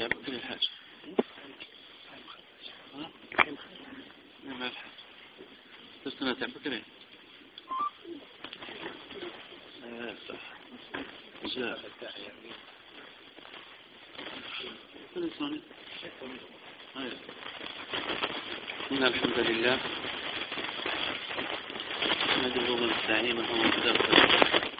نتابع كل الحاجة ما الحاجة نتابع كل صح جاء إن الحمد لله نحمده ونستعينه ونستغفره.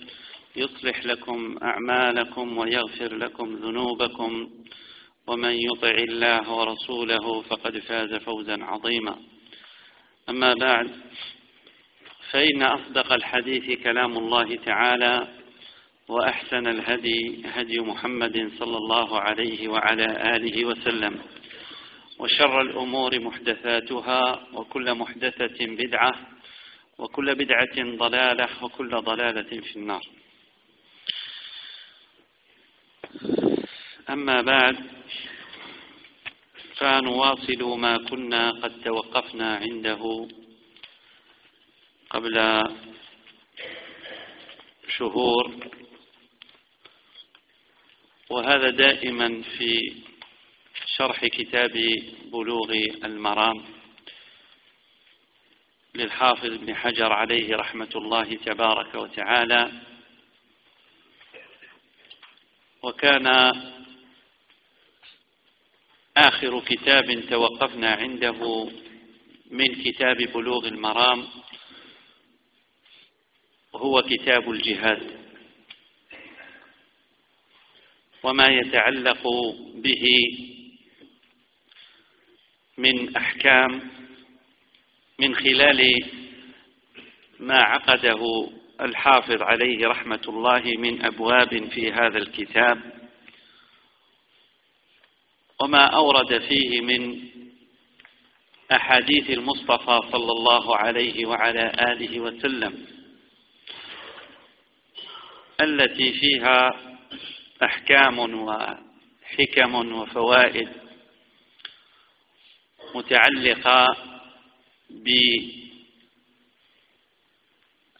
يصلح لكم أعمالكم ويغفر لكم ذنوبكم ومن يطع الله ورسوله فقد فاز فوزا عظيما. أما بعد فإن أصدق الحديث كلام الله تعالى وأحسن الهدي هدي محمد صلى الله عليه وعلى آله وسلم وشر الأمور محدثاتها وكل محدثة بدعة وكل بدعة ضلالة وكل ضلالة في النار. أما بعد فنواصل ما كنا قد توقفنا عنده قبل شهور. وهذا دائما في شرح كتاب بلوغ المرام للحافظ ابن حجر عليه رحمة الله تبارك وتعالى. وكان آخر كتاب توقفنا عنده من كتاب بلوغ المرام هو كتاب الجهاد. وما يتعلق به من أحكام من خلال ما عقده الحافظ عليه رحمة الله من أبواب في هذا الكتاب. وما أورد فيه من أحاديث المصطفى صلى الله عليه وعلى آله وسلم التي فيها أحكام وحكم وفوائد متعلقة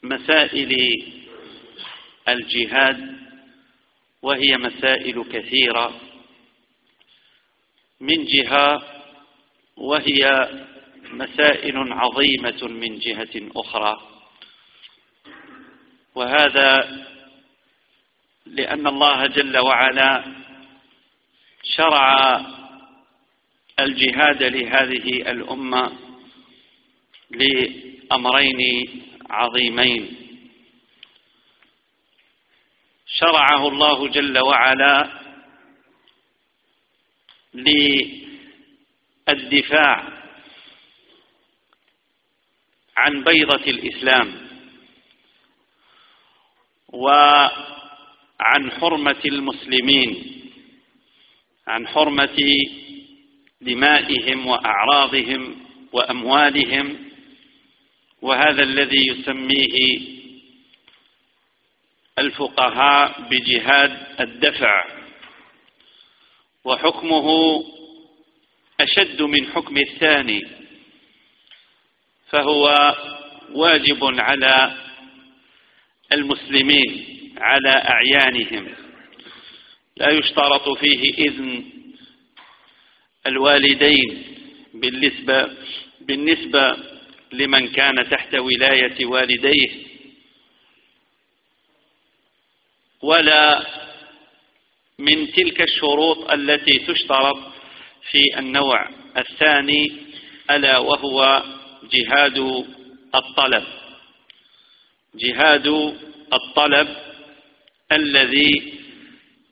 بمسائل الجهاد وهي مسائل كثيرة. من جهة وهي مسائل عظيمة من جهة أخرى. وهذا لأن الله جل وعلا شرع الجهاد لهذه الأمة لأمرين عظيمين. شرعه الله جل وعلا للدفاع عن بيضة الإسلام وعن حرمة المسلمين عن حرمة دمائهم وأعراضهم وأموالهم وهذا الذي يسميه الفقهاء بجهاد الدفع. وحكمه أشد من حكم الثاني فهو واجب على المسلمين على أعيانهم. لا يشترط فيه إذن الوالدين بالنسبة, بالنسبة لمن كان تحت ولاية والديه ولا من تلك الشروط التي تشترط في النوع الثاني ألا وهو جهاد الطلب. جهاد الطلب الذي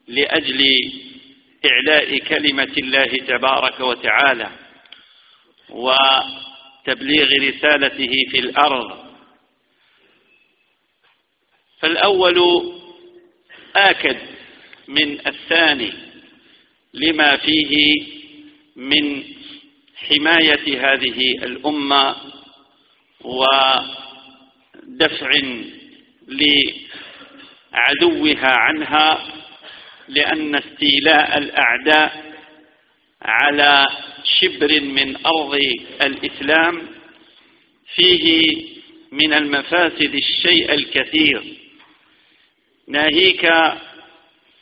لأجل إعلاء كلمة الله تبارك وتعالى وتبليغ رسالته في الأرض. فالأول آكد من الثاني لما فيه من حماية هذه الأمة ودفع لعدوها عنها لأن استيلاء الأعداء على شبر من أرض الإسلام فيه من المفاسد الشيء الكثير. ناهيك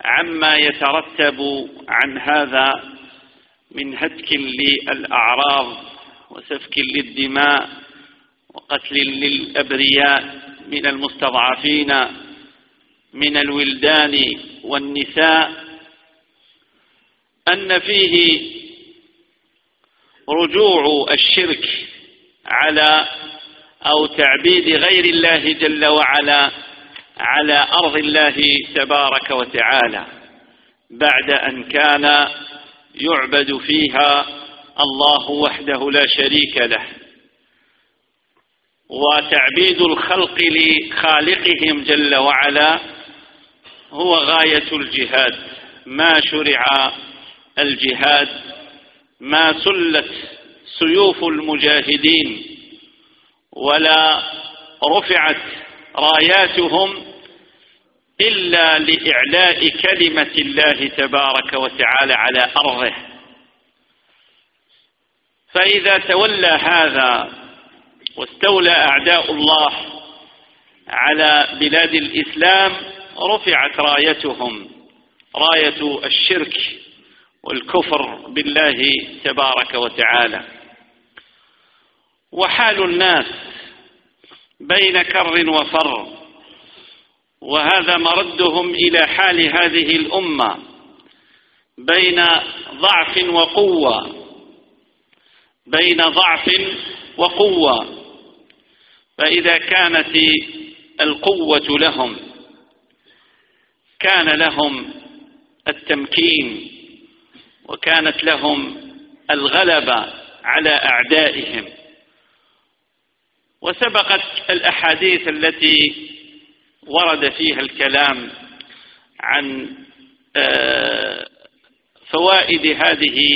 عما يترتب عن هذا من هتك للأعراض وسفك للدماء وقتل للأبرياء من المستضعفين من الولدان والنساء أن فيه رجوع الشرك على أو تعبيد غير الله جل وعلا على أرض الله تبارك وتعالى بعد أن كان يعبد فيها الله وحده لا شريك له. وتعبيد الخلق لخالقهم جل وعلا هو غاية الجهاد. ما شرع الجهاد ما سلت سيوف المجاهدين ولا رفعت راياتهم إلا لإعلاء كلمة الله تبارك وتعالى على أرضه. فإذا تولى هذا واستولى أعداء الله على بلاد الإسلام رفعت رايتهم راية الشرك والكفر بالله تبارك وتعالى. وحال الناس بين كر وفر وهذا مردهم إلى حال هذه الأمة بين ضعف وقوة بين ضعف وقوة فإذا كانت القوة لهم كان لهم التمكين وكانت لهم الغلبة على أعدائهم. وسبقت الأحاديث التي ورد فيها الكلام عن آه، فوائد هذه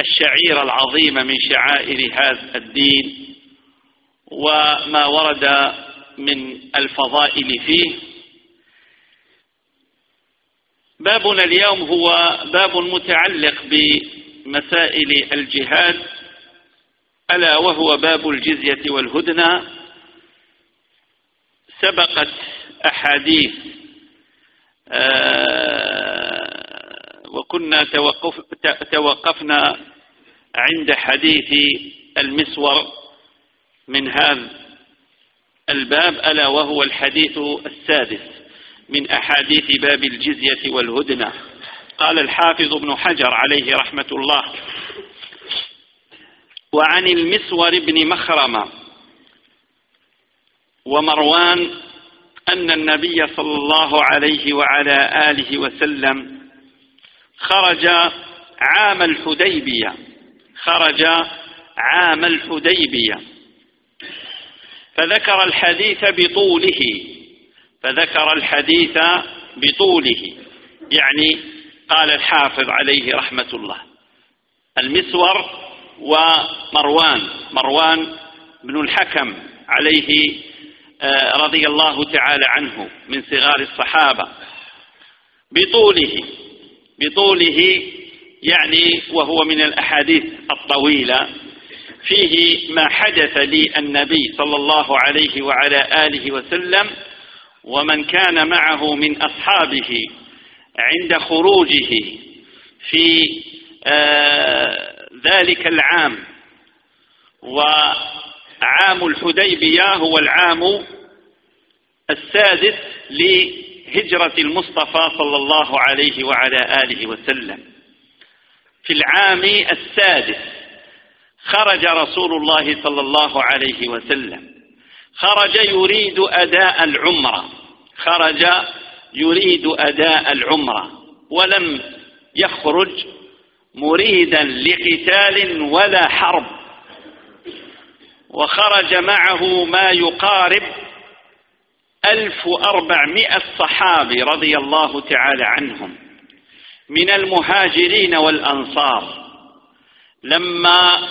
الشعيرة العظيمة من شعائر هذا الدين وما ورد من الفضائل فيه. بابنا اليوم هو باب متعلق بمسائل الجهاد ألا وهو باب الجزية والهدنة. سبقت أحاديث آه، وكنا توقف توقفنا عند حديث المسور من هذا الباب ألا وهو الحديث السادس من أحاديث باب الجزية والهدنة. قال الحافظ ابن حجر عليه رحمة الله وعن المسور بن مخرمة ومروان أن النبي صلى الله عليه وعلى آله وسلم خرج عام الحديبية خرج عام الحديبية. فذكر الحديث بطوله فذكر الحديث بطوله. يعني قال الحافظ عليه رحمة الله. المسور ومروان مروان بن الحكم عليه رضي الله تعالى عنه من صغار الصحابة. بطوله بطوله يعني وهو من الأحاديث الطويلة فيه ما حدث لي النبي صلى الله عليه وعلى آله وسلم ومن كان معه من أصحابه عند خروجه في آه ذلك العام. وعام الحديبية هو العام السادس لهجرة المصطفى صلى الله عليه وعلى آله وسلم. في العام السادس خرج رسول الله صلى الله عليه وسلم. خرج يريد أداء العمرة. خرج يريد أداء العمرة. ولم يخرج مريدا لقتال ولا حرب. وخرج معه ما يقارب ألف وأربعمائة صحابي رضي الله تعالى عنهم من المهاجرين والأنصار. لما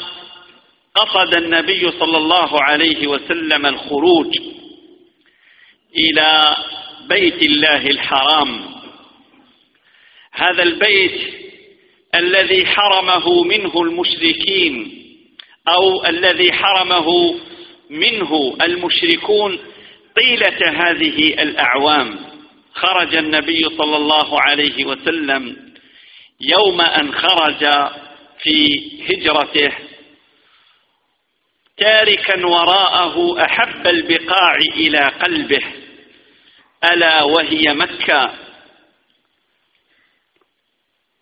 قصد النبي صلى الله عليه وسلم الخروج إلى بيت الله الحرام هذا البيت الذي حرمه منه المشركين أو الذي حرمه منه المشركون طيلة هذه الأعوام. خرج النبي صلى الله عليه وسلم يوم أن خرج في هجرته تاركا وراءه أحب البقاع إلى قلبه ألا وهي مكة.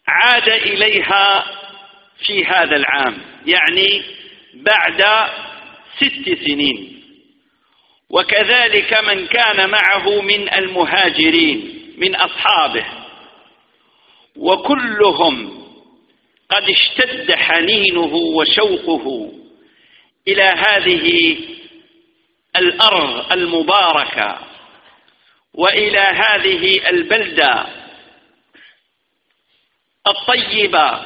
عاد إليها في هذا العام يعني بعد ست سنين. وكذلك من كان معه من المهاجرين من أصحابه. وكلهم قد اشتد حنينه وشوقه إلى هذه الأرض المباركة وإلى هذه البلدة الطيبة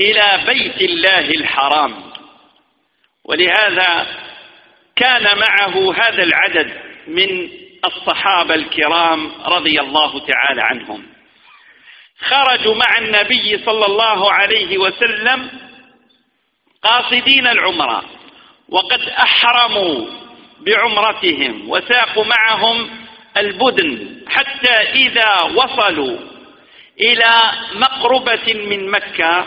إلى بيت الله الحرام. ولهذا كان معه هذا العدد من الصحابة الكرام رضي الله تعالى عنهم. خرجوا مع النبي صلى الله عليه وسلم قاصدين العمرة وقد أحرموا بعمرتهم وساقوا معهم البدن حتى إذا وصلوا إلى مقربة من مكة.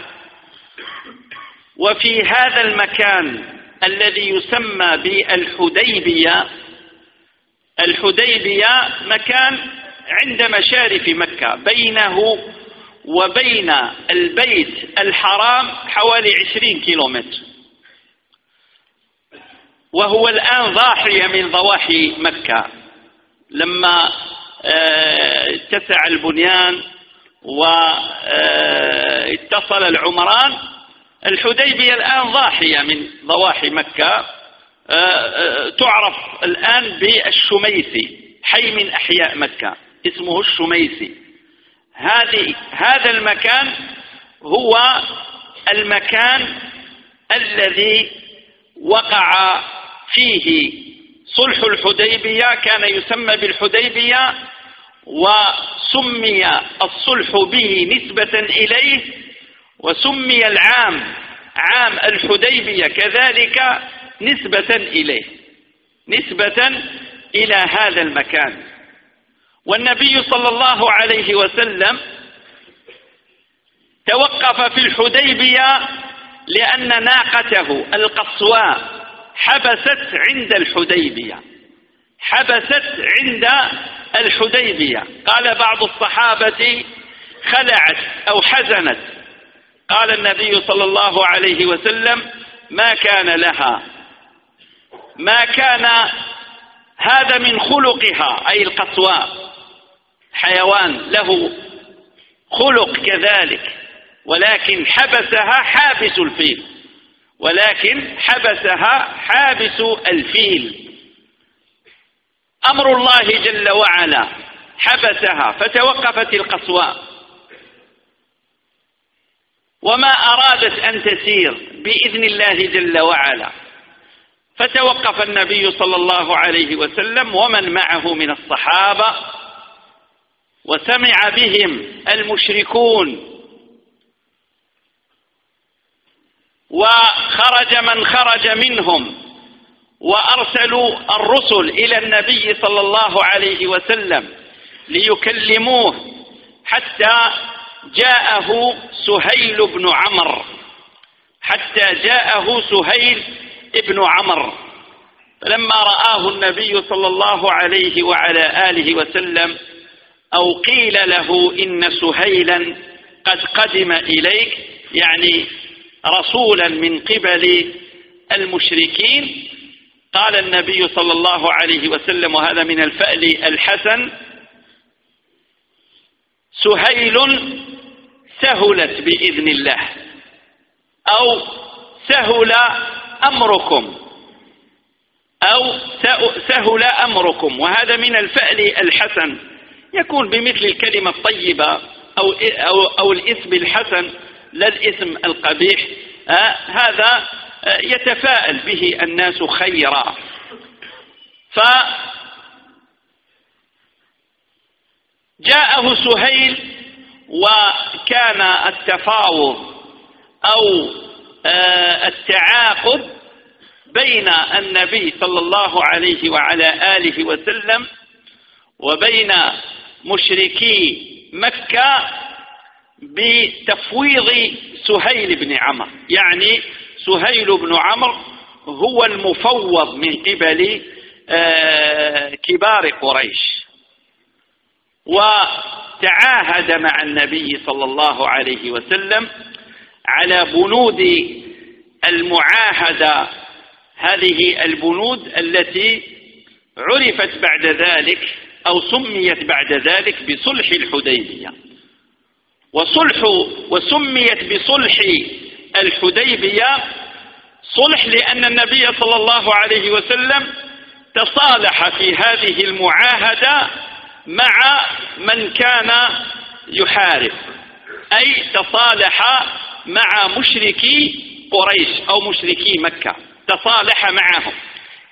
وفي هذا المكان الذي يسمى بالحديبية. الحديبية مكان عند مشارف مكة بينه وبين البيت الحرام حوالي عشرين كيلومتر. وهو الآن ضاحية من ضواحي مكة. لما آه، اتسع البنيان واتصل العمران الحديبية الآن ضاحية من ضواحي مكة. آه، آه، تعرف الآن بالشميسي حي من أحياء مكة اسمه الشميسي. هذه هذا المكان هو المكان الذي وقع فيه صلح الحديبية كان يسمى بالحديبية وسمي الصلح به نسبة إليه وسمي العام عام الحديبية كذلك نسبة إليه. نسبة إلى هذا المكان. والنبي صلى الله عليه وسلم توقف في الحديبية لأن ناقته القصواء حبست عند الحديبية. حبست عند الحديبية. قال بعض الصحابة خلعت أو حزنت. قال النبي صلى الله عليه وسلم ما كان لها. ما كان هذا من خلقها أي القصواء حيوان له خلق كذلك ولكن حبسها حابس الفيل. ولكن حبسها حابس الفيل. أمر الله جل وعلا حبسها فتوقفت القصواء وما أرادت أن تسير بإذن الله جل وعلا. فتوقف النبي صلى الله عليه وسلم ومن معه من الصحابة وسمع بهم المشركون. وخرج من خرج منهم وأرسلوا الرسل إلى النبي صلى الله عليه وسلم ليكلموه حتى جاءه سهيل بن عمرو حتى جاءه سهيل بن عمرو فلما رآه النبي صلى الله عليه وعلى آله وسلم أو قيل له إن سهيلا قد قدم إليك يعني رسولا من قبل المشركين قال النبي صلى الله عليه وسلم وهذا من الفأل الحسن سهيل سهلت بإذن الله. أو سهل أمركم. أو سهل أمركم. وهذا من الفأل الحسن. يكون بمثل الكلمة الطيبة أو, أو, أو الاسم الحسن. لا الاسم القبيح. آه هذا آه يتفاءل به الناس خيرا. فجاءه سهيل وكان التفاوض أو آه التعاقد بين النبي صلى الله عليه وعلى آله وسلم وبين مشركي مكة بتفويض سهيل بن عمرو. يعني سهيل بن عمرو هو المفوض من قبل آه، كبار قريش. وتعاهد مع النبي صلى الله عليه وسلم على بنود المعاهدة هذه البنود التي عرفت بعد ذلك أو سميت بعد ذلك بصلح الحديبية. وصلح وسميت بصلح الحديبية صلح لأن النبي صلى الله عليه وسلم تصالح في هذه المعاهدة مع من كان يحارب أي تصالح مع مشركي قريش أو مشركي مكة تصالح معهم.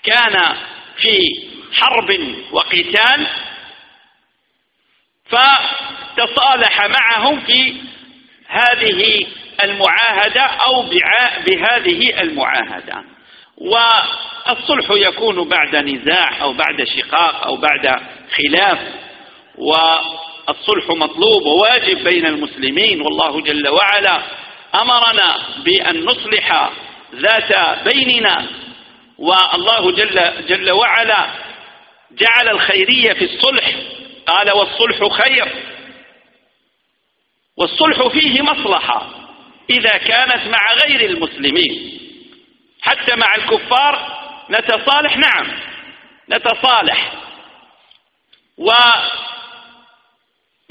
كان في حرب وقتال فتصالح معهم في هذه المعاهدة أو بهذه المعاهدة. والصلح يكون بعد نزاع أو بعد شقاق أو بعد خلاف. والصلح مطلوب وواجب بين المسلمين والله جل وعلا أمرنا بأن نصلح ذات بيننا والله جل, جل وعلا جعل الخيرية في الصلح قال والصلح خير والصلح فيه مصلحة إذا كانت مع غير المسلمين حتى مع الكفار نتصالح نعم نتصالح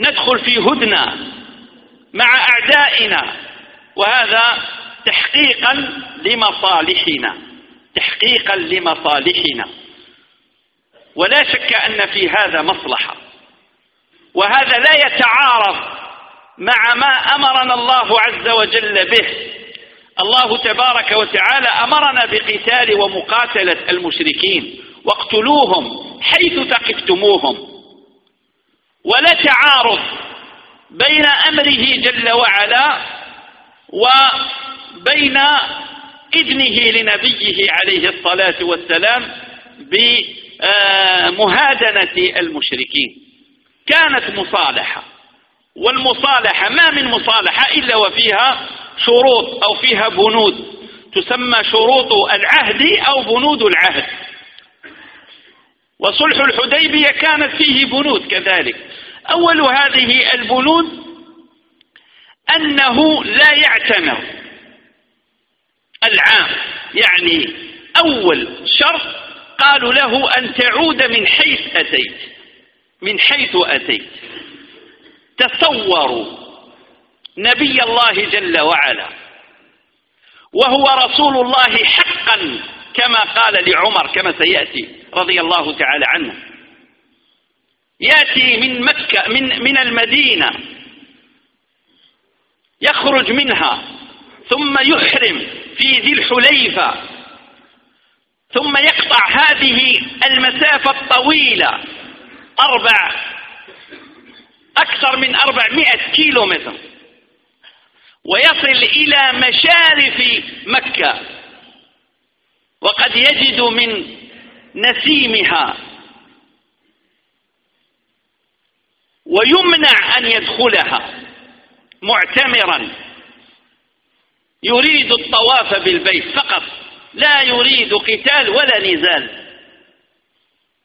وندخل في هدنة مع أعدائنا وهذا تحقيقا لمصالحنا تحقيقا لمصالحنا. ولا شك أن في هذا مصلحة وهذا لا يتعارض مع ما أمرنا الله عز وجل به. الله تبارك وتعالى أمرنا بقتال ومقاتلة المشركين واقتلوهم حيث ثقفتموهم. ولا تعارض بين أمره جل وعلا وبين إذنه لنبيه عليه الصلاة والسلام بمهادنة المشركين. كانت مصالحة والمصالحة ما من مصالحة إلا وفيها شروط أو فيها بنود. تسمى شروط العهد أو بنود العهد. وصلح الحديبية كانت فيه بنود كذلك. أول هذه البنود أنه لا يعتمر العام يعني أول شرط قالوا له أن تعود من حيث أتيت. من حيث أتيت. تصوروا نبي الله جل وعلا وهو رسول الله حقا كما قال لعمر كما سيأتي رضي الله تعالى عنه. يأتي من مكة من, من المدينة. يخرج منها ثم يحرم في ذي الحليفة. ثم يقطع هذه المسافة الطويلة أربع أكثر من أربعمائة كيلو متر ويصل إلى مشارف مكة. وقد يجد من نسيمها. ويمنع أن يدخلها معتمرا. يريد الطواف بالبيت فقط لا يريد قتال ولا نزال.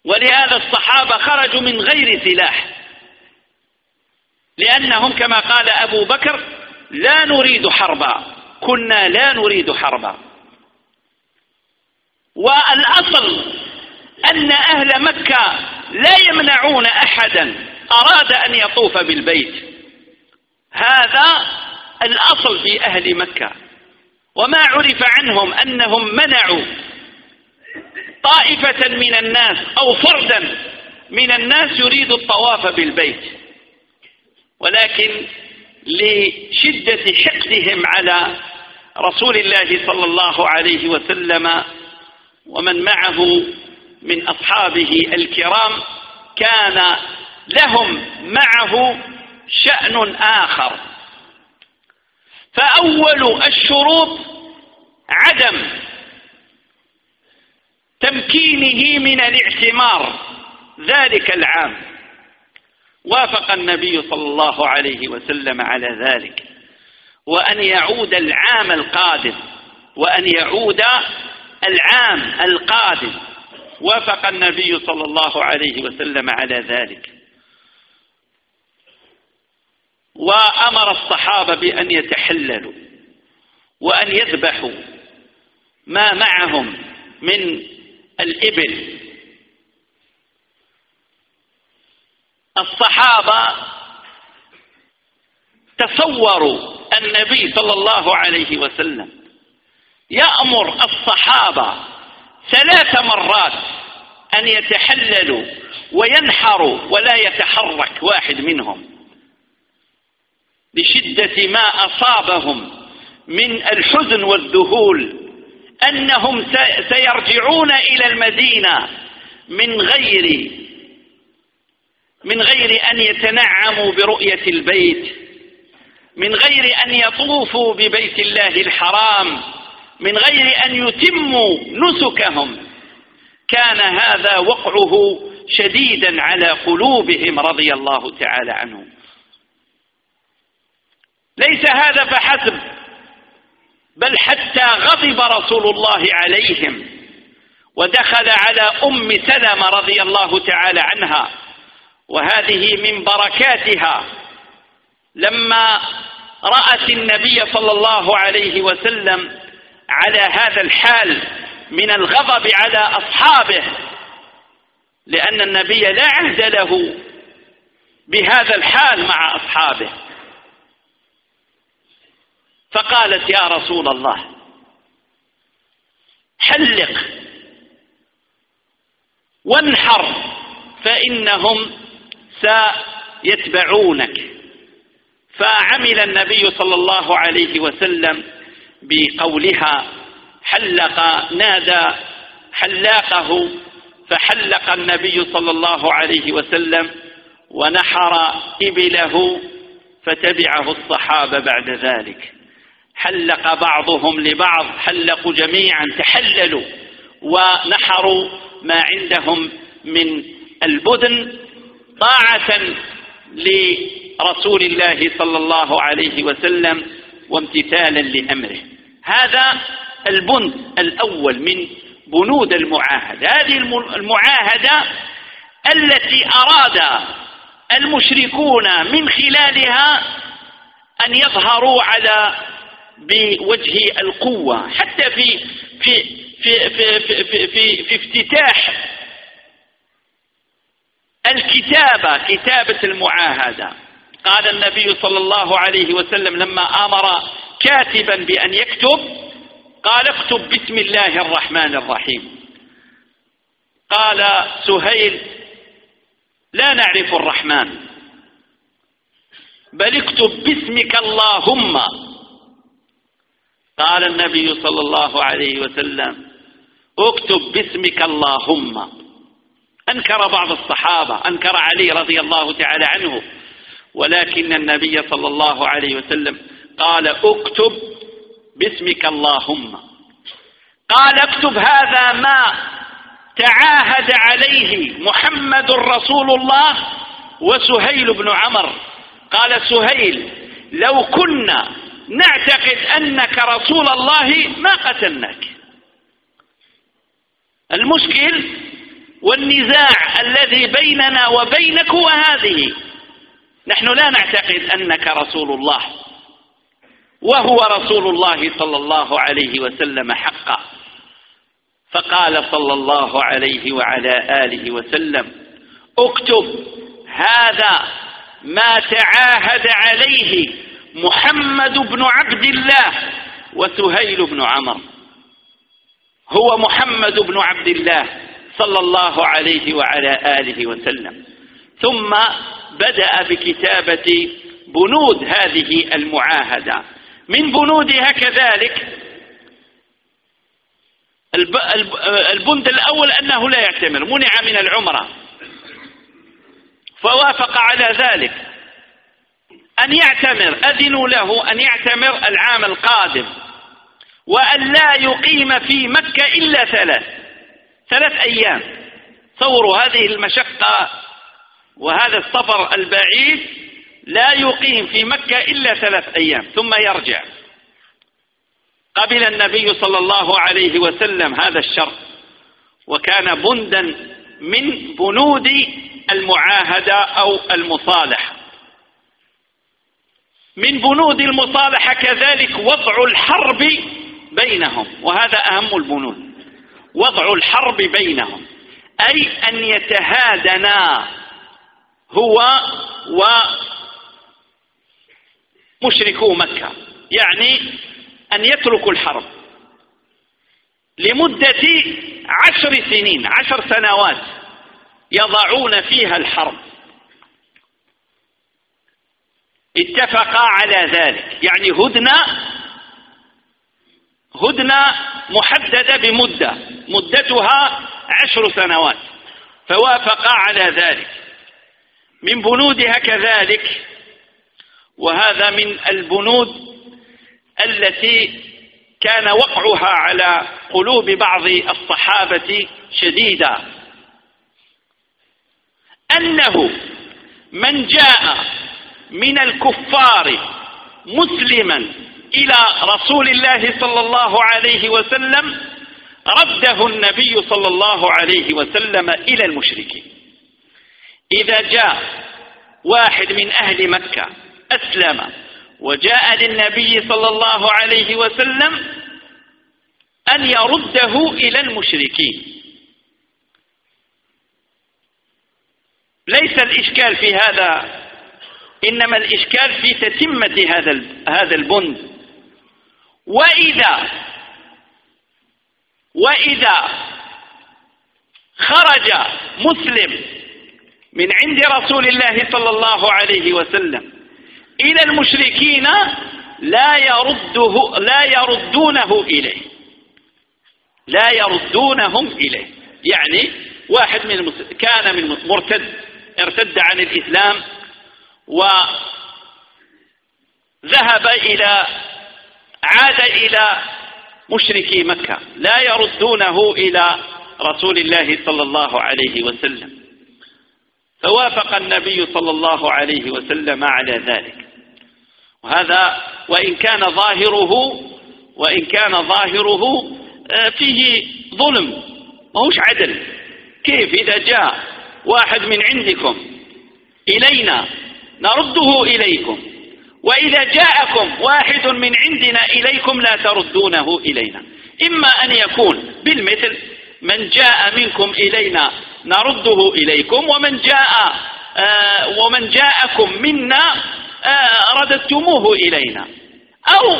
ولهذا الصحابة خرجوا من غير سلاح لأنهم كما قال أبو بكر لا نريد حربا كنا لا نريد حربا. والأصل أن أهل مكة لا يمنعون أحدا. أراد أن يطوف بالبيت. هذا الأصل في أهل مكة. وما عرف عنهم أنهم منعوا طائفة من الناس أو فردا من الناس يريد الطواف بالبيت. ولكن لشدة حقدهم على رسول الله صلى الله عليه وسلم ومن معه من أصحابه الكرام كان لهم معه شأن آخر. فأول الشروط عدم تمكينه من الاعتمار ذلك العام. وافق النبي صلى الله عليه وسلم على ذلك. وأن يعود العام القادم وأن يعود العام القادم. وافق النبي صلى الله عليه وسلم على ذلك. وأمر الصحابة بأن يتحللوا وأن يذبحوا ما معهم من الإبل. الصحابة تصوروا النبي صلى الله عليه وسلم يأمر الصحابة ثلاث مرات أن يتحللوا وينحروا ولا يتحرك واحد منهم. لشدة ما أصابهم من الحزن والذهول أنهم سيرجعون إلى المدينة من غير من غير أن يتنعموا برؤية البيت من غير أن يطوفوا ببيت الله الحرام من غير أن يتموا نسكهم. كان هذا وقعه شديدا على قلوبهم رضي الله تعالى عنهم. ليس هذا فحسب بل حتى غضب رسول الله عليهم ودخل على أم سلمة رضي الله تعالى عنها وهذه من بركاتها. لما رأت النبي صلى الله عليه وسلم على هذا الحال من الغضب على أصحابه لأن النبي لا عهد له بهذا الحال مع أصحابه. فقالت يا رسول الله حلق وانحر فإنهم سيتبعونك. فعمل النبي صلى الله عليه وسلم بقولها حلق نادى حلاقه فحلق النبي صلى الله عليه وسلم ونحر إبله فتبعه الصحابة بعد ذلك. حلق بعضهم لبعض حلقوا جميعا تحللوا ونحروا ما عندهم من البدن طاعة لرسول الله صلى الله عليه وسلم وامتثالا لأمره. هذا البند الأول من بنود المعاهدة. هذه المعاهدة التي أراد المشركون من خلالها أن يظهروا على بوجه القوة حتى في في في في في, في, في, في افتتاح الكتابة كتابة المعاهدة. قال النبي صلى الله عليه وسلم لما أمر كاتبا بأن يكتب قال اكتب بسم الله الرحمن الرحيم قال سهيل لا نعرف الرحمن بل اكتب باسمك اللهم قال النبي صلى الله عليه وسلم اكتب باسمك اللهم. أنكر بعض الصحابة أنكر علي رضي الله تعالى عنه ولكن النبي صلى الله عليه وسلم قال اكتب باسمك اللهم. قال اكتب هذا ما تعاهد عليه محمد رسول الله وسهيل بن عمر. قال سهيل لو كنا نعتقد أنك رسول الله ما قتلناك. المشكل والنزاع الذي بيننا وبينك هو هذه. نحن لا نعتقد أنك رسول الله. وهو رسول الله صلى الله عليه وسلم حقا. فقال صلى الله عليه وعلى آله وسلم اكتب هذا ما تعاهد عليه محمد بن عبد الله وسهيل بن عمر. هو محمد بن عبد الله صلى الله عليه وعلى آله وسلم. ثم بدأ بكتابة بنود هذه المعاهدة. من بنودها كذلك البند الأول أنه لا يعتمر منع من العمرة. فوافق على ذلك. أن يعتمر أذنوا له أن يعتمر العام القادم. وأن لا يقيم في مكة إلا ثلاث ثلاث أيام. تصوروا هذه المشقة وهذا السفر البعيد لا يقيم في مكة إلا ثلاث أيام ثم يرجع. قبل النبي صلى الله عليه وسلم هذا الشرط وكان بندا من بنود المعاهدة أو المصالحة. من بنود المصالحة كذلك وضع الحرب بينهم. وهذا أهم البنود. وضع الحرب بينهم. أي أن يتهادنا هو ومشركو مكة. يعني أن يتركوا الحرب. لمدة عشر سنين عشر سنوات يضعون فيها الحرب. اتفقا على ذلك. يعني هدنة هدنة محددة بمدة مدتها عشر سنوات. فوافقا على ذلك. من بنودها كذلك وهذا من البنود التي كان وقعها على قلوب بعض الصحابة شديدا. أنه من جاء من الكفار مسلما إلى رسول الله صلى الله عليه وسلم رده النبي صلى الله عليه وسلم إلى المشركين. إذا جاء واحد من أهل مكة أسلم وجاء للنبي صلى الله عليه وسلم أن يرده إلى المشركين. ليس الإشكال في هذا إنما الإشكال في تتمة هذا هذا البند. وإذا وإذا خرج مسلم من عند رسول الله صلى الله عليه وسلم إلى المشركين لا يرده لا يردونه إليه. لا يردونهم إليه. يعني واحد من كان من مرتد ارتد عن الإسلام وذهب إلى عاد إلى مشركي مكة. لا يردونه إلى رسول الله صلى الله عليه وسلم. فوافق النبي صلى الله عليه وسلم على ذلك. وهذا وإن كان ظاهره وإن كان ظاهره آه، فيه ظلم. ماهوش عدل. كيف إذا جاء واحد من عندكم إلينا نرده إليكم. وإذا جاءكم واحد من عندنا إليكم لا تردونه إلينا. إما أن يكون بالمثل من جاء منكم إلينا نرده إليكم ومن جاء آه ومن جاءكم منا آه رددتموه إلينا. أو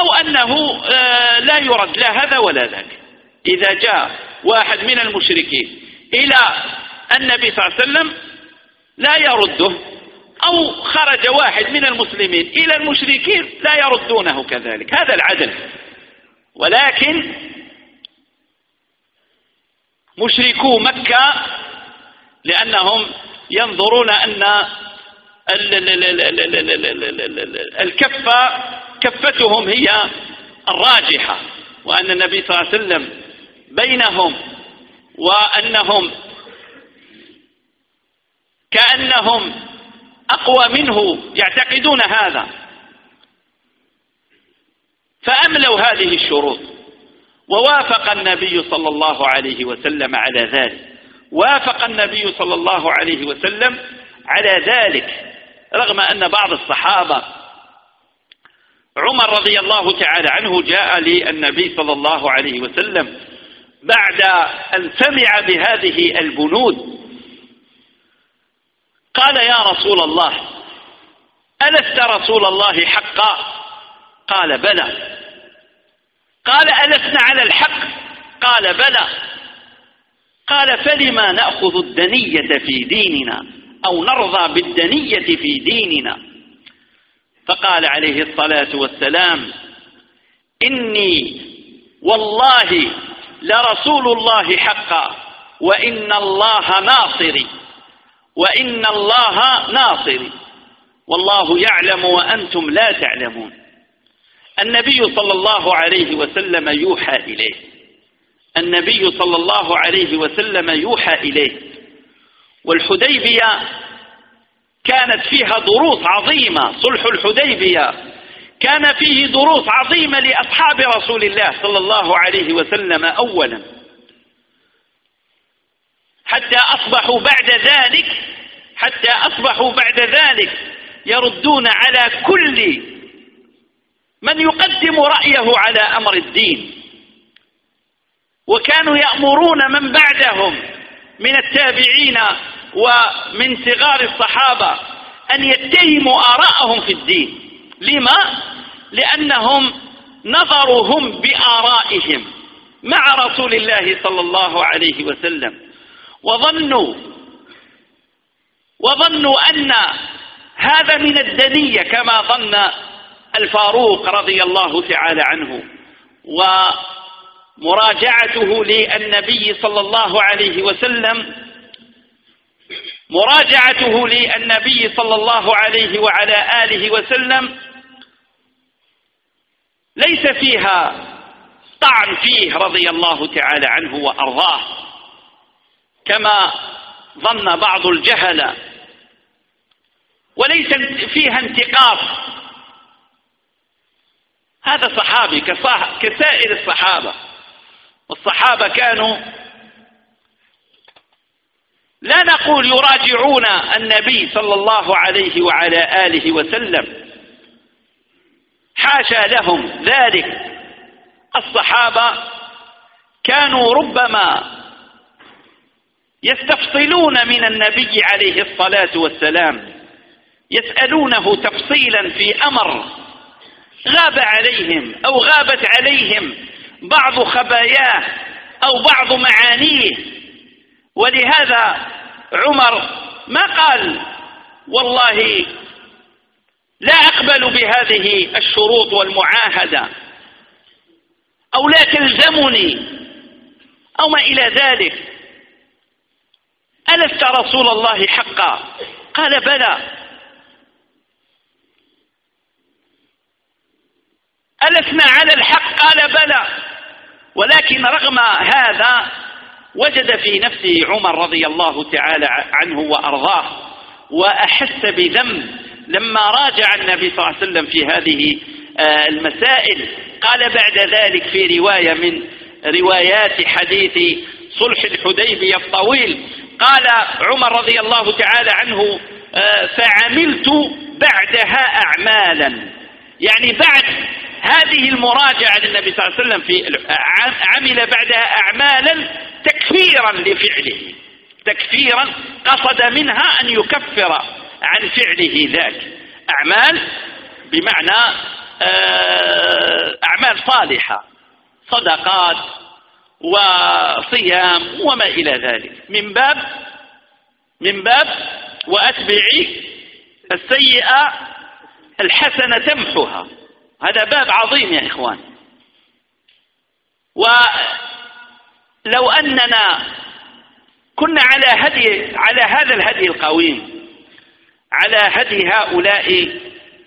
أو أنه آه لا يرد لا هذا ولا ذاك. إذا جاء واحد من المشركين إلى النبي صلى الله عليه وسلم لا يرده أو خرج واحد من المسلمين إلى المشركين لا يردونه كذلك هذا العدل ولكن مشركو مكة لأنهم ينظرون أن الكفة كفتهم هي الراجحة وأن النبي صلى الله عليه وسلم بينهم وأنهم كأنهم أقوى منه يعتقدون هذا. فأملوا هذه الشروط ووافق النبي صلى الله عليه وسلم على ذلك. وافق النبي صلى الله عليه وسلم على ذلك رغم أن بعض الصحابة عمر رضي الله تعالى عنه جاء للنبي صلى الله عليه وسلم بعد أن سمع بهذه البنود. قال يا رسول الله ألست رسول الله حقا؟ قال بلى. قال ألسنا على الحق؟ قال بلى. قال فلما نأخذ الدنية في ديننا أو نرضى بالدنية في ديننا؟ فقال عليه الصلاة والسلام إني والله لرسول الله حقا وإن الله ناصري. وإن الله ناصري والله يعلم وأنتم لا تعلمون. النبي صلى الله عليه وسلم يوحى إليه. النبي صلى الله عليه وسلم يوحى إليه. والحديبية كانت فيها دروس عظيمة. صلح الحديبية كان فيه دروس عظيمة لأصحاب رسول الله صلى الله عليه وسلم أولا. حتى أصبحوا بعد ذلك حتى أصبحوا بعد ذلك يردون على كل من يقدم رأيه على أمر الدين. وكانوا يأمرون من بعدهم من التابعين ومن صغار الصحابة أن يتهموا آراءهم في الدين. لما؟ لأنهم نظروا هم بآرائهم مع رسول الله صلى الله عليه وسلم. وظنوا وظنوا أن هذا من الدنية كما ظن الفاروق رضي الله تعالى عنه. ومراجعته للنبي صلى الله عليه وسلم مراجعته للنبي صلى الله عليه وعلى آله وسلم ليس فيها طعن فيه رضي الله تعالى عنه وأرضاه. كما ظن بعض الجهل. وليس فيها انتقاص. هذا صحابي كسائر الصحابة. والصحابة كانوا لا نقول يراجعون النبي صلى الله عليه وعلى آله وسلم. حاشا لهم ذلك. الصحابة كانوا ربما يستفصلون من النبي عليه الصلاة والسلام يسألونه تفصيلا في أمر غاب عليهم أو غابت عليهم بعض خباياه أو بعض معانيه. ولهذا عمر ما قال والله لا أقبل بهذه الشروط والمعاهدة أو لا تلزمني أو ما إلى ذلك. ألست رسول الله حقا؟ قال بلى. ألسنا على الحق؟ قال بلى. ولكن رغم هذا وجد في نفسه عمر رضي الله تعالى عنه وأرضاه وأحس بذنب لما راجع النبي صلى الله عليه وسلم في هذه آه، المسائل. قال بعد ذلك في رواية من روايات حديث صلح الحديبية الطويل قال عمر رضي الله تعالى عنه آه، فعملت بعدها أعمالا. يعني بعد هذه المراجعة للنبي صلى الله عليه وسلم في عمل بعدها أعمالا تكفيرا لفعله. تكفيرا قصد منها أن يكفر عن فعله ذاك. أعمال بمعنى آه، أعمال صالحة. صدقات وصيام وما إلى ذلك. من باب من باب وأتبعي السيئة الحسنة تمحها هذا باب عظيم يا إخوان. ولو أننا كنا على هدي على هذا الهدي القويم على هدي هؤلاء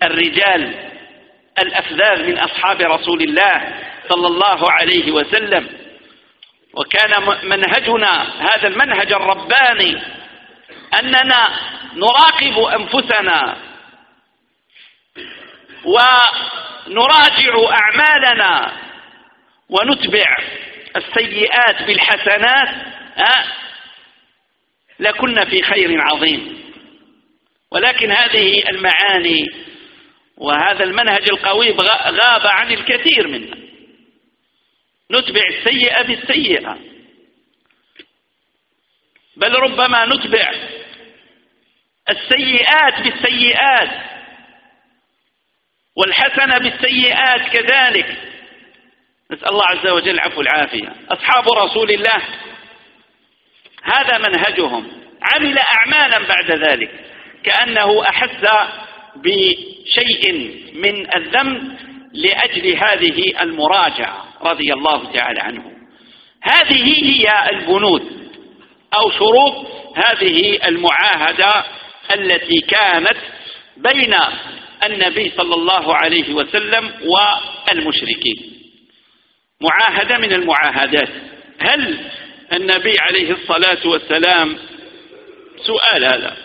الرجال الأفذاذ من أصحاب رسول الله صلى الله عليه وسلم وكان منهجنا هذا المنهج الرباني أننا نراقب أنفسنا ونراجع أعمالنا ونتبع السيئات بالحسنات لكنا في خير عظيم. ولكن هذه المعاني وهذا المنهج القوي غاب عن الكثير منا. نتبع السيئة بالسيئة. بل ربما نتبع السيئات بالسيئات والحسنة بالسيئات كذلك. نسأل الله عز وجل العفو العافية أصحاب رسول الله هذا منهجهم. عمل أعمالا بعد ذلك كأنه أحس بشيء من الذنب لأجل هذه المراجعة رضي الله تعالى عنه. هذه هي البنود أو شروط هذه المعاهدة التي كانت بين النبي صلى الله عليه وسلم والمشركين. معاهدة من المعاهدات. هل النبي عليه الصلاة والسلام سؤال هذا؟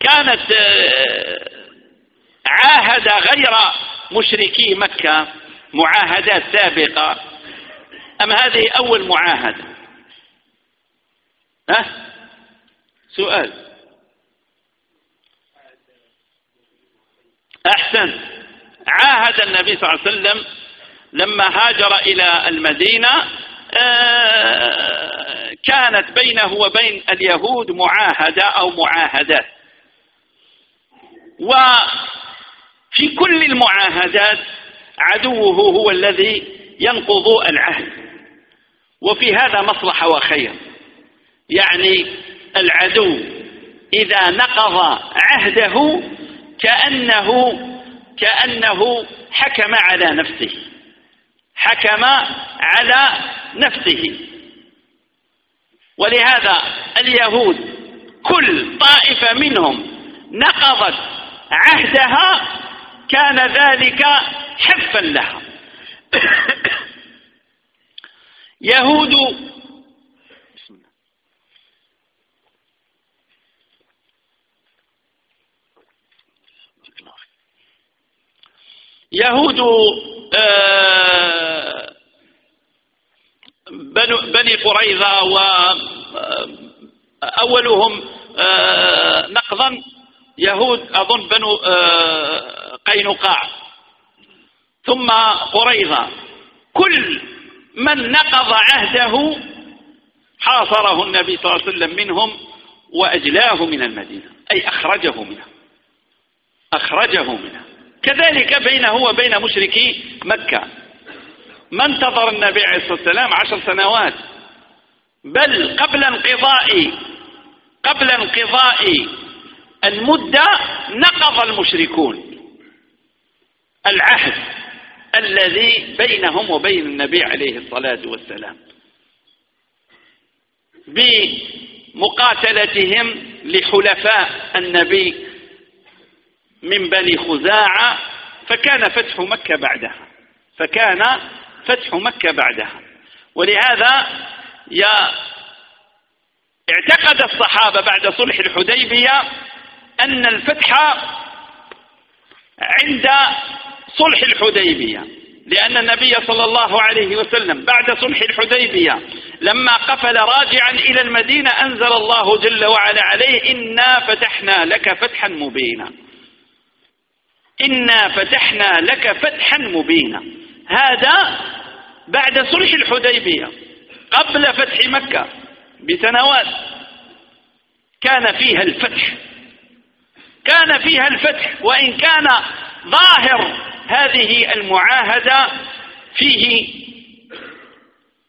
كانت آه، عاهد غير مشركي مكة معاهدات سابقة. أم هذه أول معاهدة؟ ها؟ سؤال. أحسن. عاهد النبي صلى الله عليه وسلم لما هاجر إلى المدينة آه، كانت بينه وبين اليهود معاهدة أو معاهدات. وفي كل المعاهدات عدوه هو الذي ينقض العهد. وفي هذا مصلحة وخير يعني العدو إذا نقض عهده كأنه كأنه حكم على نفسه حكم على نفسه. ولهذا اليهود كل طائفة منهم نقضت عهدها كان ذلك حفا لها. يهود يهود آه، بني قريظة وأولهم آه، نقضا يهود أظن بنو آه، قينقاع. ثم قريظة. كل من نقض عهده حاصره النبي صلى الله عليه وسلم منهم وأجلاه من المدينة أي أخرجه منها. أخرجه منها. كذلك بينه وبين مشركي مكة. ما انتظر النبي عليه الصلاة والسلام عشر سنوات. بل قبل انقضاء قبل انقضاء المدة نقض المشركون. العهد الذي بينهم وبين النبي عليه الصلاة والسلام. بمقاتلتهم لحلفاء النبي من بني خزاعة فكان فتح مكة بعدها. فكان فتح مكة بعدها. ولهذا يا اعتقد الصحابة بعد صلح الحديبية أن الفتح عند صلح الحديبية لأن النبي صلى الله عليه وسلم بعد صلح الحديبية لما قفل راجعا إلى المدينة أنزل الله جل وعلا عليه إنا فتحنا لك فتحا مبينا. إنا فتحنا لك فتحا مبينا. هذا بعد صلح الحديبية قبل فتح مكة بسنوات كان فيها الفتح. كان فيها الفتح وإن كان ظاهر هذه المعاهدة فيه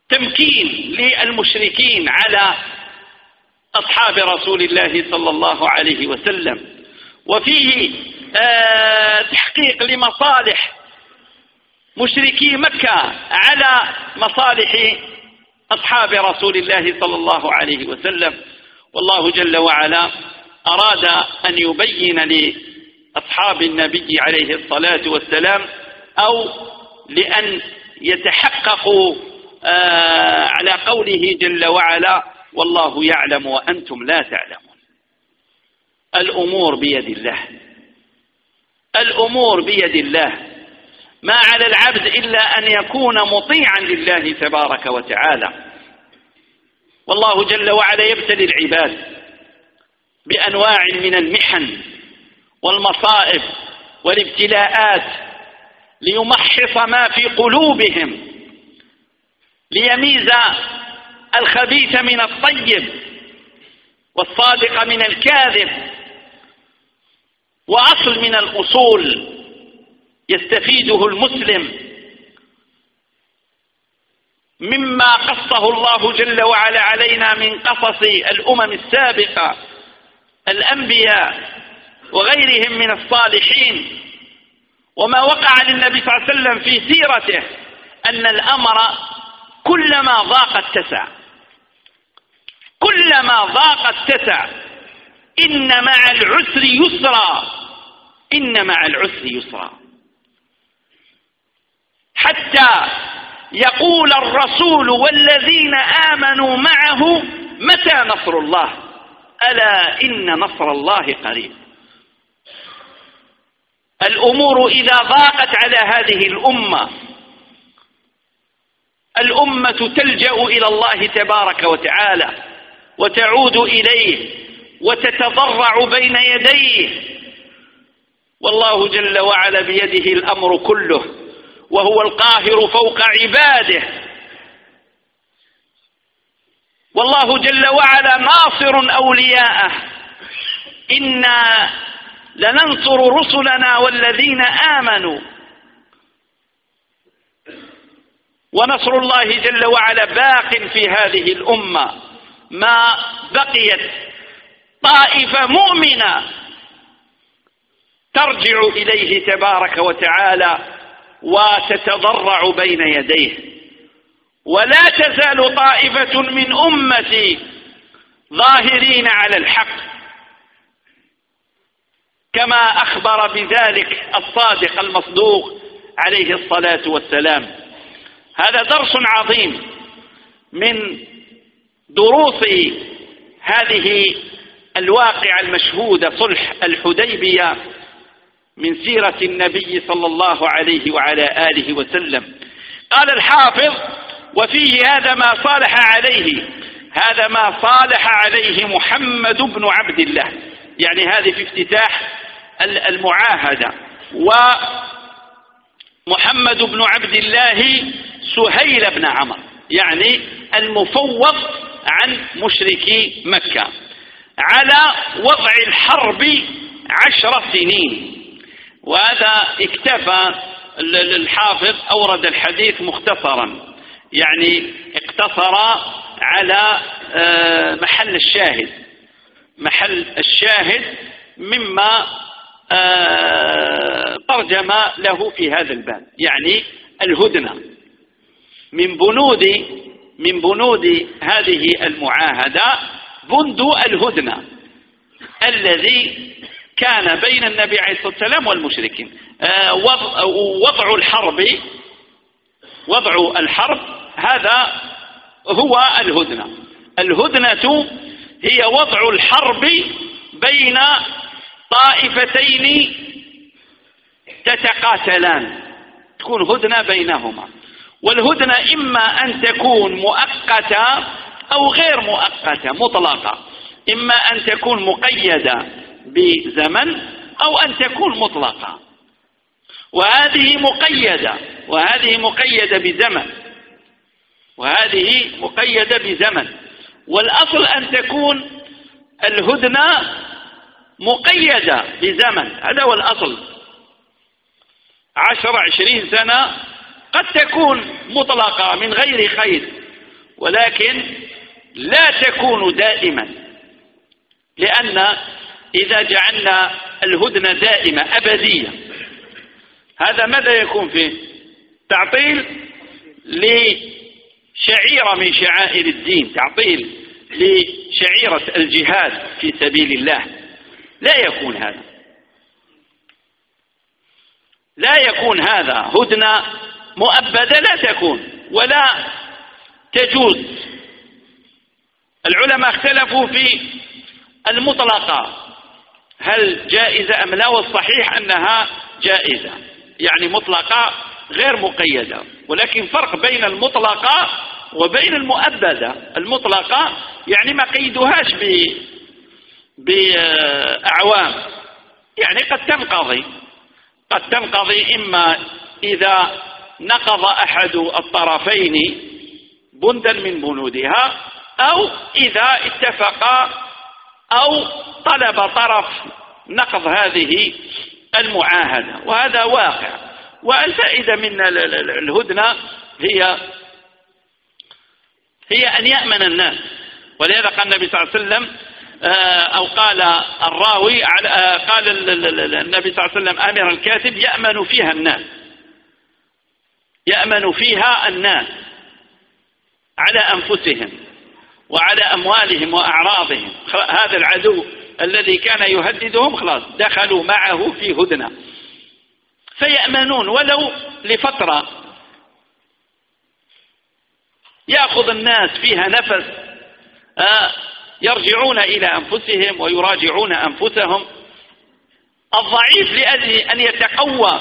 تمكين للمشركين على أصحاب رسول الله صلى الله عليه وسلم. وفيه آه، تحقيق لمصالح مشركي مكة على مصالح أصحاب رسول الله صلى الله عليه وسلم. والله جل وعلا أراد أن يبين لأصحاب النبي عليه الصلاة والسلام أو لأن يتحققوا آه، على قوله جل وعلا والله يعلم وأنتم لا تعلمون. الأمور بيد الله. الأمور بيد الله. ما على العبد إلا أن يكون مطيعا لله تبارك وتعالى. والله جل وعلا يبتلي العباد. بأنواع من المحن والمصائب والابتلاءات ليمحص ما في قلوبهم ليميز الخبيث من الطيب والصادق من الكاذب. وأصل من الأصول يستفيده المسلم مما قصه الله جل وعلا علينا من قصص الأمم السابقة. الأنبياء وغيرهم من الصالحين. وما وقع للنبي صلى الله عليه وسلم في سيرته أن الأمر كلما ضاق اتسع. كلما ضاق اتسع. إن مع العسر يسرا. إن مع العسر يسرا. حتى يقول الرسول والذين آمنوا معه متى نصر الله؟ ألا إن نصر الله قريب. الأمور إذا ضاقت على هذه الأمة الأمة تلجأ إلى الله تبارك وتعالى وتعود إليه وتتضرع بين يديه. والله جل وعلا بيده الأمر كله وهو القاهر فوق عباده. والله جل وعلا ناصر أولياءه. إنا لننصر رسلنا والذين آمنوا. ونصر الله جل وعلا باق في هذه الأمة. ما بقيت طائفة مؤمنة ترجع إليه تبارك وتعالى وتتضرع بين يديه. ولا تزال طائفة من أمتي ظاهرين على الحق. كما أخبر بذلك الصادق المصدوق عليه الصلاة والسلام. هذا درس عظيم من دروس هذه الواقعة المشهودة صلح الحديبية من سيرة النبي صلى الله عليه وعلى آله وسلم. قال الحافظ وفيه هذا ما صالح عليه هذا ما صالح عليه محمد بن عبد الله. يعني هذه في افتتاح المعاهدة. ومحمد بن عبد الله سهيل بن عمر يعني المفوض عن مشركي مكة. على وضع الحرب عشر سنين. وهذا اكتفى الحافظ أورد الحديث مختصرا. يعني اقتصر على آه، محل الشاهد. محل الشاهد مما آه، ترجم له في هذا الباب يعني الهدنة. من بنود من بنود هذه المعاهدة بند الهدنة الذي كان بين النبي عليه الصلاة والسلام والمشركين. آه، وضع الحرب وضع الحرب هذا هو الهدنة. الهدنة هي وضع الحرب بين طائفتين تتقاتلان. تكون هدنة بينهما. والهدنة إما أن تكون مؤقتة أو غير مؤقتة مطلقة. إما أن تكون مقيدة بزمن أو أن تكون مطلقة. وهذه مقيدة. وهذه مقيدة بزمن. وهذه مقيدة بزمن. والأصل أن تكون الهدنة مقيدة بزمن. هذا هو الأصل. عشر عشرين سنة قد تكون مطلقة من غير خير ولكن لا تكون دائما. لأن إذا جعلنا الهدنة دائمة أبدية هذا ماذا يكون فيه؟ تعطيل لشعيرة من شعائر الدين تعطيل لشعيرة الجهاد في سبيل الله. لا يكون هذا. لا يكون هذا. هدنة مؤبدة لا تكون ولا تجوز. العلماء اختلفوا في المطلقة هل جائزة أم لا؟ والصحيح أنها جائزة. يعني مطلقة غير مقيدة ولكن فرق بين المطلقة وبين المؤبدة. المطلقة يعني ما قيدوهاش بأعوام. يعني قد تنقضي. قد تنقضي إما إذا نقض أحد الطرفين بندا من بنودها أو إذا اتفقا أو طلب طرف نقض هذه المعاهدة. وهذا واقع. والفائدة من الهدنة هي هي أن يأمن الناس. ولهذا قال النبي صلى الله عليه وسلم آه، أو قال الراوي آه، قال النبي صلى الله عليه وسلم أمر الكاتب يأمن فيها الناس. يأمن فيها الناس على أنفسهم وعلى أموالهم وأعراضهم. هذا العدو الذي كان يهددهم خلاص دخلوا معه في هدنة. فيأمنون ولو لفترة. يأخذ الناس فيها نفس آه، يرجعون إلى أنفسهم ويراجعون أنفسهم. الضعيف لأجل أن يتقوى.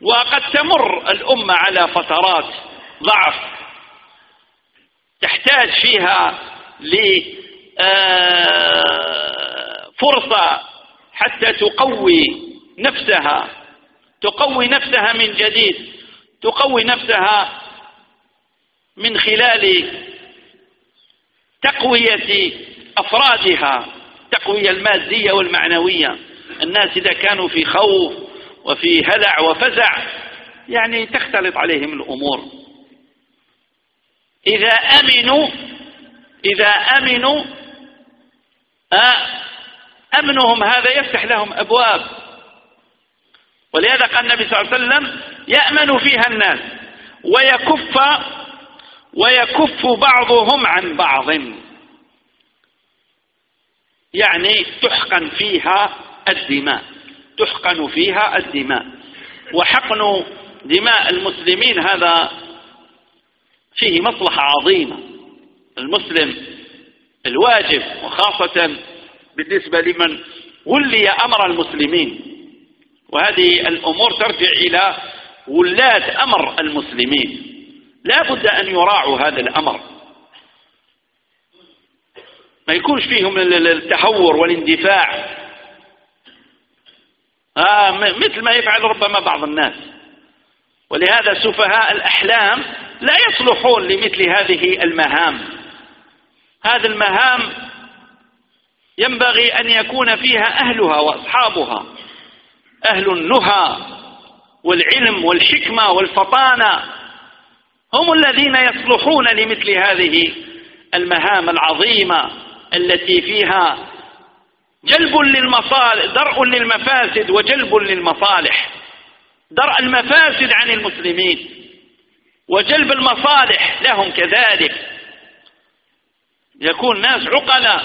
وقد تمر الأمة على فترات ضعف. تحتاج فيها لفرصة آه، حتى تقوي نفسها تقوي نفسها من جديد تقوي نفسها من خلال تقوية أفرادها التقوية المادية والمعنوية. الناس إذا كانوا في خوف وفي هلع وفزع يعني تختلط عليهم الأمور. إذا أمنوا إذا أمنوا أمنهم هذا يفتح لهم أبواب. ولهذا قال النبي صلى الله عليه وسلم يأمن فيها الناس ويكف ويكف بعضهم عن بعض. يعني تحقن فيها الدماء تحقن فيها الدماء. وحقن دماء المسلمين هذا فيه مصلحة عظيمة. المسلم الواجب وخاصة بالنسبة لمن ولي أمر المسلمين. وهذه الأمور ترجع إلى ولاة أمر المسلمين. لا بد أن يراعوا هذا الأمر. ما يكونش فيهم التهور والاندفاع. آه مثل ما يفعل ربما بعض الناس. ولهذا سفهاء الأحلام لا يصلحون لمثل هذه المهام. هذه المهام ينبغي أن يكون فيها أهلها وأصحابها. أهل النهى والعلم والحكمة والفطانة هم الذين يصلحون لمثل هذه المهام العظيمة التي فيها جلب للمصالح درء للمفاسد وجلب للمصالح. درء المفاسد عن المسلمين وجلب المصالح لهم كذلك. يكون ناس عقلاء.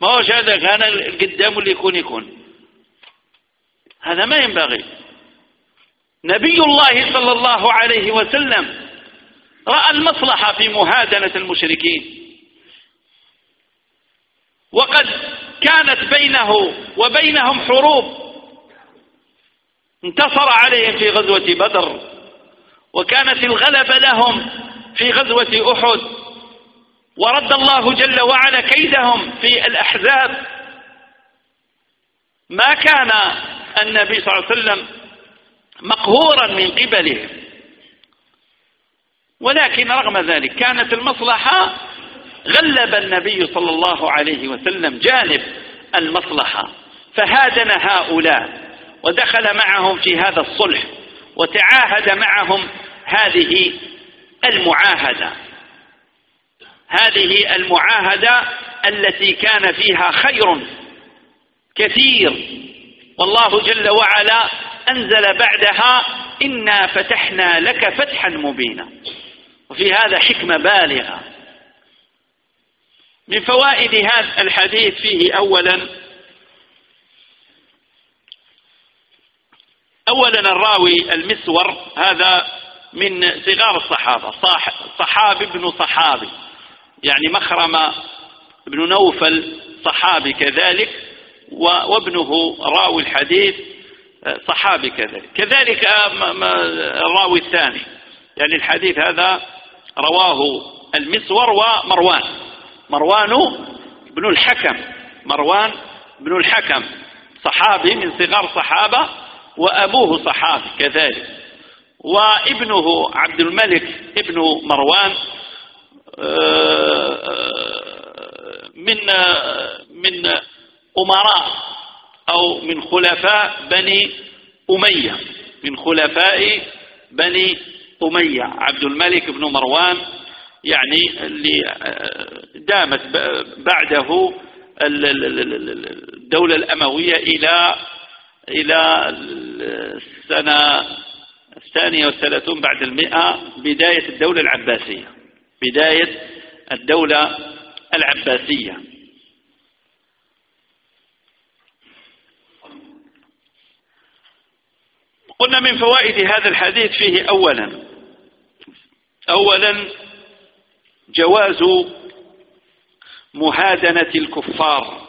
ما هوش هذا كان القدام اللي يكون يكون. هذا ما ينبغي. نبي الله صلى الله عليه وسلم رأى المصلحة في مهادنة المشركين. وقد كانت بينه وبينهم حروب. انتصر عليهم في غزوة بدر. وكانت الغلبة لهم في غزوة أحد. ورد الله جل وعلا كيدهم في الأحزاب. ما كان النبي صلى الله عليه وسلم مقهورا من قبلهم ولكن رغم ذلك كانت المصلحة غلب النبي صلى الله عليه وسلم جانب المصلحة. فهادن هؤلاء ودخل معهم في هذا الصلح وتعاهد معهم هذه المعاهدة. هذه المعاهدة التي كان فيها خير كثير والله جل وعلا أنزل بعدها إنا فتحنا لك فتحا مبينا. وفي هذا حكمة بالغة. من فوائد هذا الحديث فيه أولا أولا الراوي المسور هذا من صغار الصحابة صحابي ابن صحابي يعني مخرم ابن نوفل صحابي كذلك وابنه راوي الحديث صحابي كذلك. كذلك الراوي الثاني. يعني الحديث هذا رواه المسور ومروان. مروان بن الحكم. مروان بن الحكم. صحابي من صغار صحابة وأبوه صحابي كذلك. وابنه عبد الملك ابن مروان آه، من من أمراء أو من خلفاء بني أمية. من خلفاء بني أمية. عبد الملك بن مروان يعني اللي آه، دامت بعده الدولة الأموية إلى إلى السنة الثانية والثلاثون بعد المئة بداية الدولة العباسية. بداية الدولة العباسية. قلنا من فوائد هذا الحديث فيه أولا. أولا جواز مهادنة الكفار.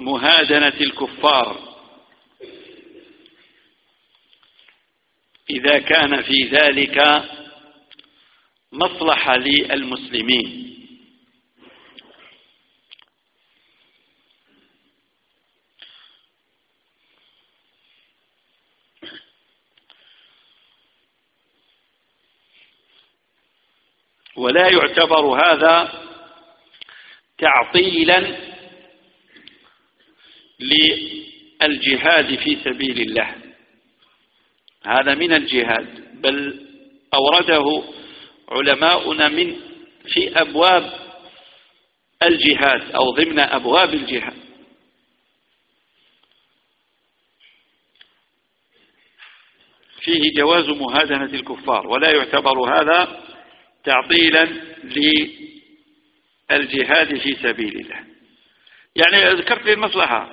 مهادنة الكفار. إذا كان في ذلك مصلحة للمسلمين. ولا يعتبر هذا تعطيلا للجهاد في سبيل الله. هذا من الجهاد بل أورده علماؤنا من في أبواب الجهاد أو ضمن أبواب الجهاد. فيه جواز مهادنة الكفار ولا يعتبر هذا تعطيلا للجهاد في سبيل الله. يعني ذكرت لي المصلحة.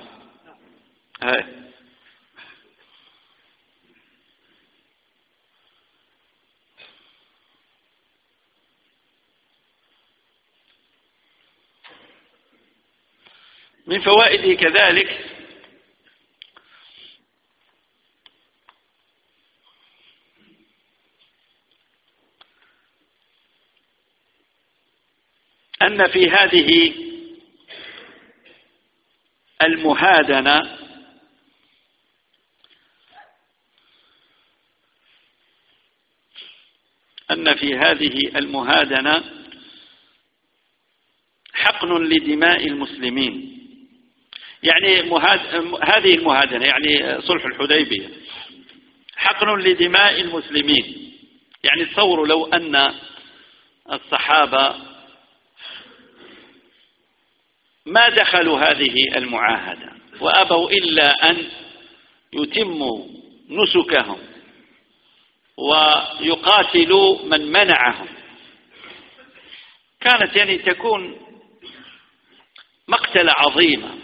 من فوائده كذلك أن في هذه المهادنة أن في هذه المهادنة حقن لدماء المسلمين. يعني مهاد... هذه المهادنة يعني صلح الحديبية. حقن لدماء المسلمين. يعني تصوروا لو أن الصحابة ما دخلوا هذه المعاهدة وأبوا إلا أن يتموا نسكهم ويقاتلوا من منعهم. كانت يعني تكون مقتلة عظيمة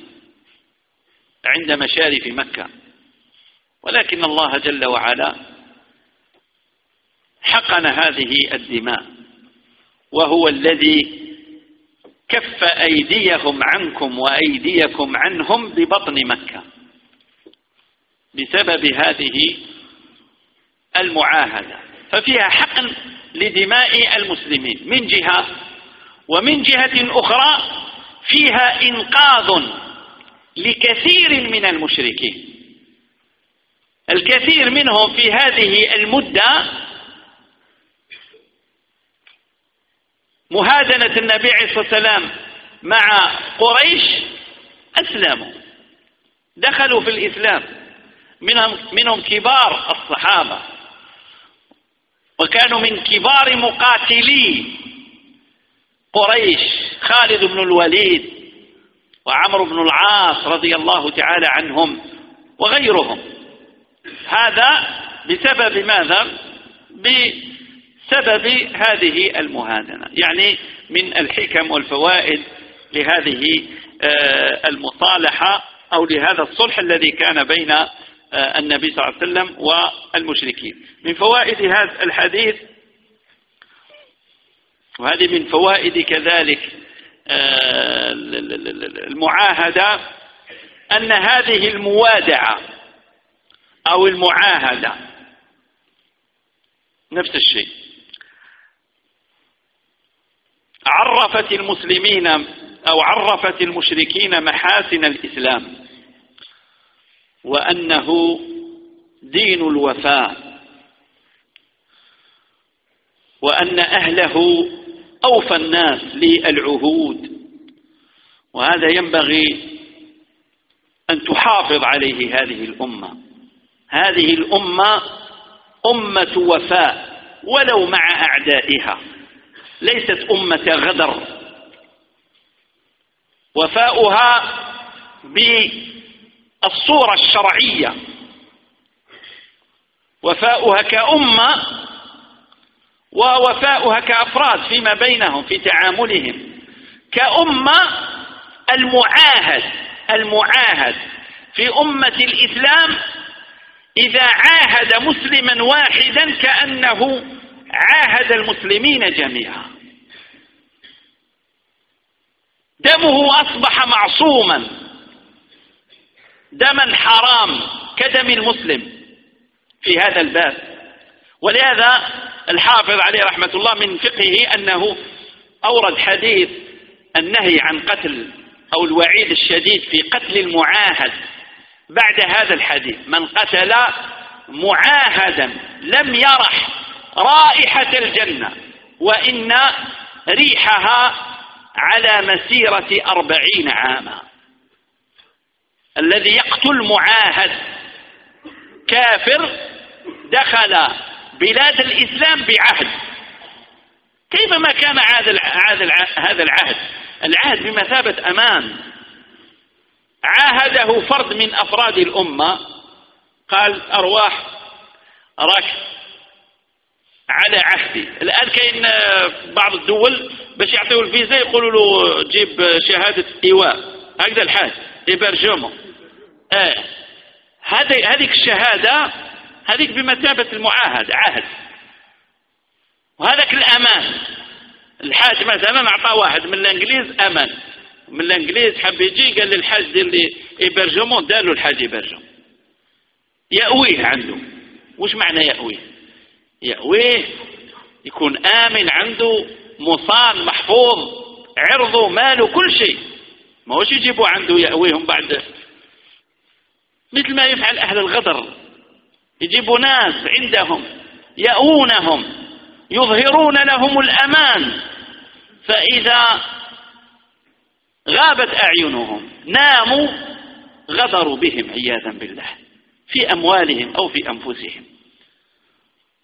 عند مشارف مكة. ولكن الله جل وعلا حقن هذه الدماء وهو الذي كف أيديهم عنكم وأيديكم عنهم ببطن مكة. بسبب هذه المعاهدة. ففيها حقن لدماء المسلمين. من جهة ومن جهة أخرى فيها إنقاذ لكثير من المشركين. الكثير منهم في هذه المدة مهادنة النبي عليه الصلاة والسلام مع قريش أسلموا. دخلوا في الإسلام. منهم, منهم كبار الصحابة. وكانوا من كبار مقاتلي قريش خالد بن الوليد وعمرو بن العاص رضي الله تعالى عنهم وغيرهم. هذا بسبب ماذا؟ سبب هذه المهادنة يعني من الحكم والفوائد لهذه آه، المصالحة أو لهذا الصلح الذي كان بين آه، النبي صلى الله عليه وسلم والمشركين. من فوائد هذا الحديث وهذه من فوائد كذلك آه، المعاهدة أن هذه الموادعة أو المعاهدة نفس الشيء. عرفت المسلمين أو عرفت المشركين محاسن الإسلام وأنه دين الوفاء وأن أهله أوفى الناس للعهود وهذا ينبغي أن تحافظ عليه هذه الأمة. هذه الأمة أمة وفاء ولو مع أعدائها. ليست أمة غدر. وفاؤها بالصورة الشرعية. وفاؤها كأمة ووفاؤها كأفراد فيما بينهم في تعاملهم. كأمة المعاهد المعاهد. في أمة الإسلام إذا عاهد مسلما واحدا كأنه عاهد المسلمين جميعا. دمه أصبح معصوما. دما حرام كدم المسلم في هذا الباب. ولهذا الحافظ عليه رحمة الله من فقهه أنه أورد حديث النهي عن قتل أو الوعيد الشديد في قتل المعاهد بعد هذا الحديث. من قتل معاهدا لم يرح رائحة الجنة وإن ريحها على مسيرة أربعين عاما. الذي يقتل معاهد كافر دخل بلاد الإسلام بعهد. كيفما كان هذا العهد؟ العهد بمثابة أمان. عاهده فرد من أفراد الأمة. قال أرواح راك على عهدي. الآن كاين بعض الدول باش يعطيو الفيزا يقولوا له جيب شهادة إيواء هكذا الحال. hébergement آه. هذيك الشهادة هذيك بمثابة المعاهد عهد. وهذاك الأمان. الحاج مثلا أعطى واحد. من الإنجليز أمان. من الإنجليز حب يجي قال للحاج دير لي hébergement دار له الحاج hébergement يأويه عنده. وش معنى يأويه؟ يأويه يكون آمن عنده مصان محفوظ عرضه ماله كل شيء. ما هوش يجيبوا عنده يأويهم بعد. مثل ما يفعل أهل الغدر. يجيبوا ناس عندهم يأوونهم يظهرون لهم الأمان. فإذا غابت أعينهم ناموا غدروا بهم عياذا بالله في أموالهم أو في أنفسهم.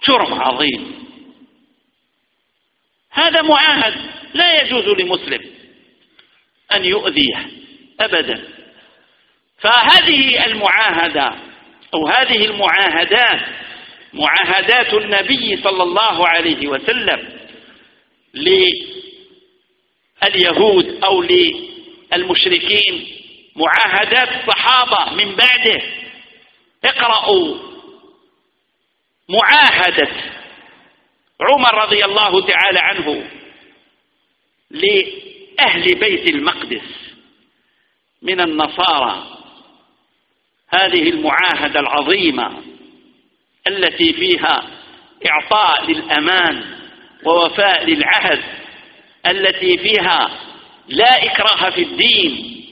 جرم عظيم. هذا معاهد لا يجوز لمسلم أن يؤذيه أبدا. فهذه المعاهدة أو هذه المعاهدات معاهدات النبي صلى الله عليه وسلم لليهود أو للمشركين معاهدات الصحابة من بعده. اقرأوا معاهدة عمر رضي الله تعالى عنه لأهل بيت المقدس من النصارى. هذه المعاهدة العظيمة التي فيها إعطاء للأمان ووفاء للعهد التي فيها لا إكراه في الدين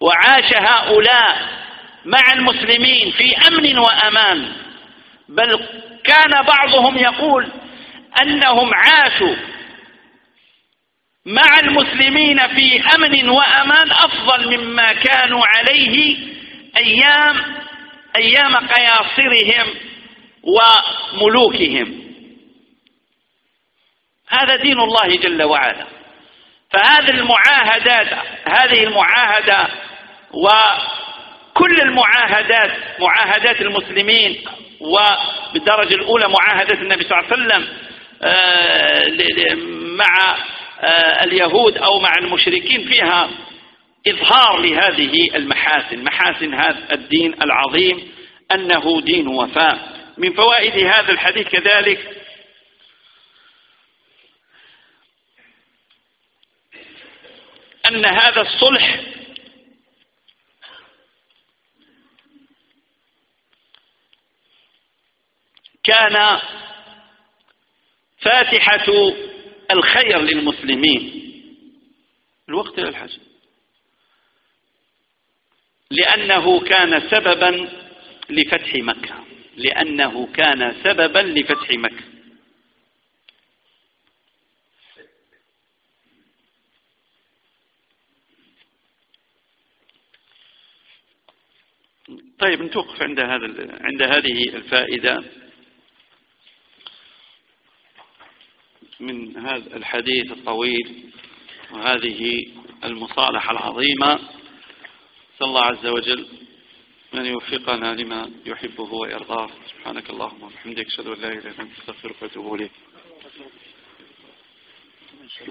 وعاش هؤلاء مع المسلمين في أمن وأمان. بل كان بعضهم يقول أنهم عاشوا مع المسلمين في أمن وأمان أفضل مما كانوا عليه أيام أيام قياصرهم وملوكهم. هذا دين الله جل وعلا. فهذه المعاهدات هذه المعاهدة وكل المعاهدات معاهدات المسلمين وبالدرجة الأولى معاهدة النبي صلى الله عليه وسلم آه، مع آه، اليهود أو مع المشركين فيها إظهار لهذه المحاسن. محاسن هذا الدين العظيم أنه دين وفاء. من فوائد هذا الحديث كذلك أن هذا الصلح كان فاتحة الخير للمسلمين. الوقت إلى الحج لأنه كان سببا لفتح مكة. لأنه كان سببا لفتح مكة. طيب نتوقف عند هذا عند هذه الفائدة. من هذا الحديث الطويل وهذه المصالحة العظيمة. صلى الله عز وجل أن يوفقنا لما يحبه ويرضاه. سبحانك اللهم وبحمدك أشهد أن لا إله إلا أنت أستغفرك وأتوب إليك.